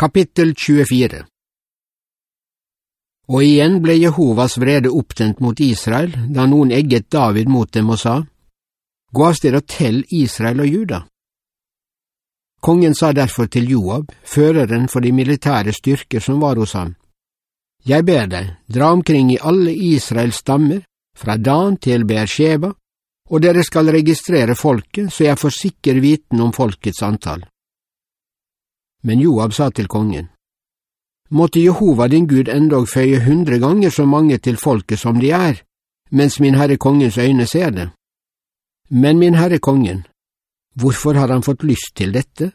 Kapittel 24 Og igjen ble Jehovas vrede opptent mot Israel da noen egget David mot dem og sa, Gå av sted og tell Israel og Juda. Kongen sa derfor til Joab, føreren for de militære styrker som var hos ham, Jeg ber deg, dra omkring i alle Israels stammer, fra Dan til Beersheba, og dere skal registrere folket, så jeg får sikker viten om folkets antall. Men Joab sa til kongen, Måtte Jehova din Gud endog føye hundre ganger så mange til folket som de er, mens min herre kongens øyne ser det. Men min herre kongen, hvorfor har han fått lyst til dette?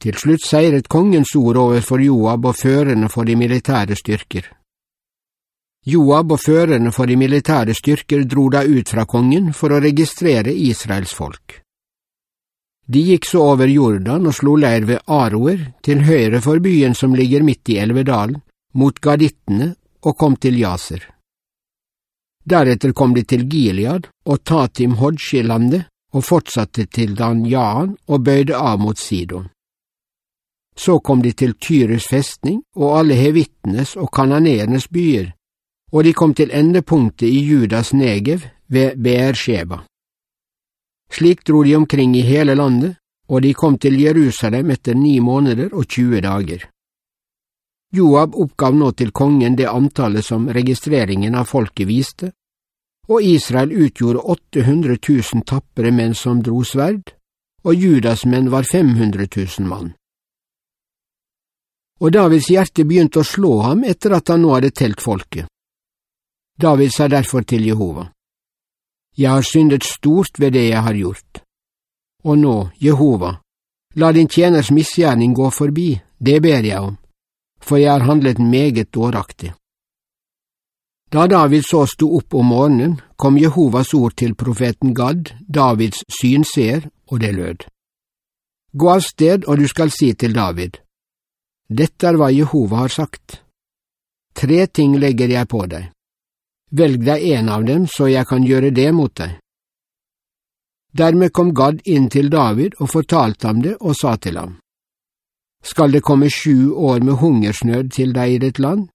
Til slutt seiret kongens ord overfor Joab og førerne for de militære styrker. Joab og førerne for de militære styrker dro da ut fra kongen for å registrere Israels folk. De gikk så over Jordan og slo leir ved Aroer, til høyre for byen som ligger midt i Elvedalen, mot Gadittene, og kom til Jaser. Deretter kom de til Gilead og Tatim Hodshi-landet og fortsatte til Dan Jaan og bøyde av mot Sidon. Så kom de til Tyrus festning og alle hevittenes og kananeernes byer, og de kom til endepunktet i Judas Negev ved Beersheba. Slik dro de omkring i hele landet, og de kom til Jerusalem etter ni måneder og tjue dager. Joab oppgav nå til kongen det antallet som registreringen av folket viste, og Israel utgjorde 800 000 tapre menn som dro sverd, og Judas menn var 500 000 mann. Og Davids hjerte begynte å slå ham etter at han nå hadde telt folket. David sa derfor til Jehova, Jeg har syndet stort ved det jeg har gjort. Og nå, Jehova, la din tjeners misgjerning gå forbi, det ber jeg om, for jeg har handlet meget dåraktig. Da David så sto opp om morgenen, kom Jehovas ord til profeten Gad, Davids synseer, og det lød. Gå av sted, og du skal si til David, Dette er hva Jehova har sagt. Tre ting legger jeg på deg. Velg deg en av dem, så jeg kan gjøre det mot deg. Dermed kom Gad inn til David og fortalte ham det og sa til ham, Skal det komme sju år med hungersnød til deg i ditt land,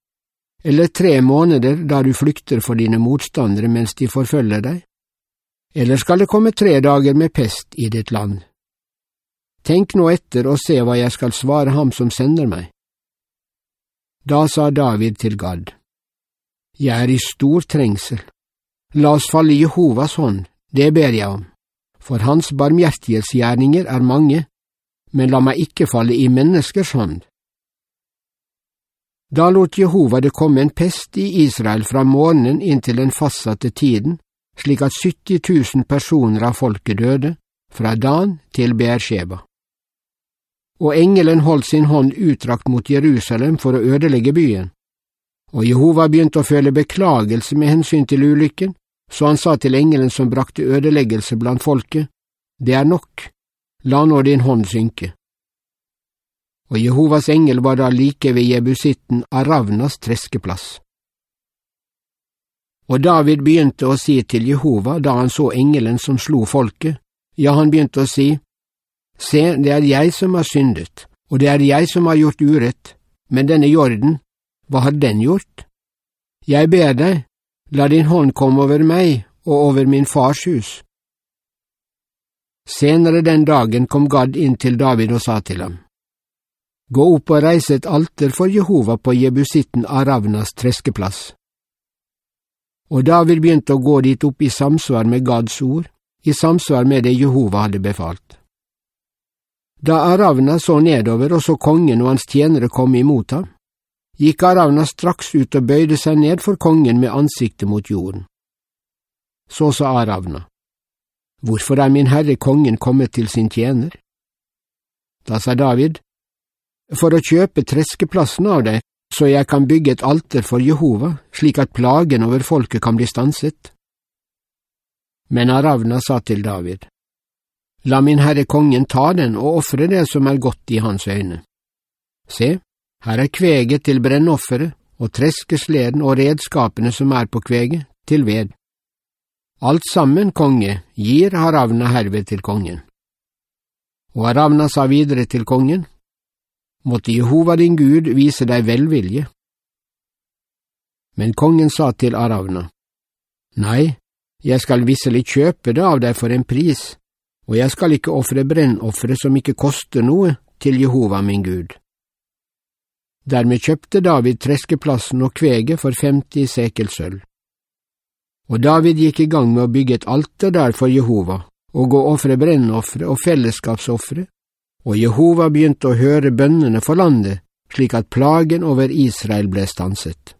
eller tre måneder da du flykter for dine motstandere mens de forfølger deg, eller skal det komme tre dager med pest i ditt land? Tenk nå etter og se hva jeg skal svare ham som sender meg. Da sa David til Gad, Jeg er i stor trengsel. La oss falle i Jehovas hånd, det ber jeg om for hans barmhjertighetsgjerninger er mange, men la meg ikke falle i menneskers hånd. Da lot Jehova det komme en pest i Israel fra morgenen inntil den fastsatte tiden, slik at 70 000 personer av folket døde, fra Dan til Beersheba. Og engelen holdt sin hånd utdrakt mot Jerusalem for å ødelegge byen. Og Jehova begynte å føle beklagelse med hensyn til ulykken, så han sa til engelen som brakte ødeleggelse blant folket, Det er nok, la nå din hånd synke. Og Jehovas engel var da like ved jebusitten Aravnas treskeplass. Og David begynte å si til Jehova da han så engelen som slo folket, ja, han begynte å si, Se, det er jeg som har syndet, og det er jeg som har gjort urett, men denne jorden, hva har den gjort? Jeg ber deg, La din hånd komme over meg og over min fars hus. Senere den dagen kom Gad inn til David og sa til ham, Gå opp og reise et alter for Jehova på jebusitten Aravnas treskeplass. Og David begynte å gå dit opp i samsvar med Gads ord, i samsvar med det Jehova hadde befalt. Da Aravna så nedover og så kongen og hans tjenere komme imot ham, gikk Aravna straks ut og bøyde seg ned for kongen med ansiktet mot jorden. Så sa Aravna, Hvorfor er min herre kongen kommet til sin tjener? Da sa David, For å kjøpe treskeplassen av deg, så jeg kan bygge et alter for Jehova, slik at plagen over folket kan bli stanset. Men Aravna sa til David, La min herre kongen ta den og ofre det som er godt i hans øyne. Se, her er kveget til brennofferet og treskesleden og redskapene som er på kveget, til ved. Alt sammen, konge, gir Haravna herved til kongen. Og Haravna sa videre til kongen, måtte Jehova din Gud vise deg velvilje. Men kongen sa til Aravna, Nei, jeg skal visselig kjøpe det av deg for en pris, og jeg skal ikke ofre brennofferet som ikke koster noe, til Jehova min Gud. Dermed kjøpte David treskeplassen og kveget for 50 sekel sølv. Og David gikk i gang med å bygge et alter der for Jehova, og å ofre brennofre og fellesskapsofre, og Jehova begynte å høre bønnene for landet, slik at plagen over Israel ble stanset.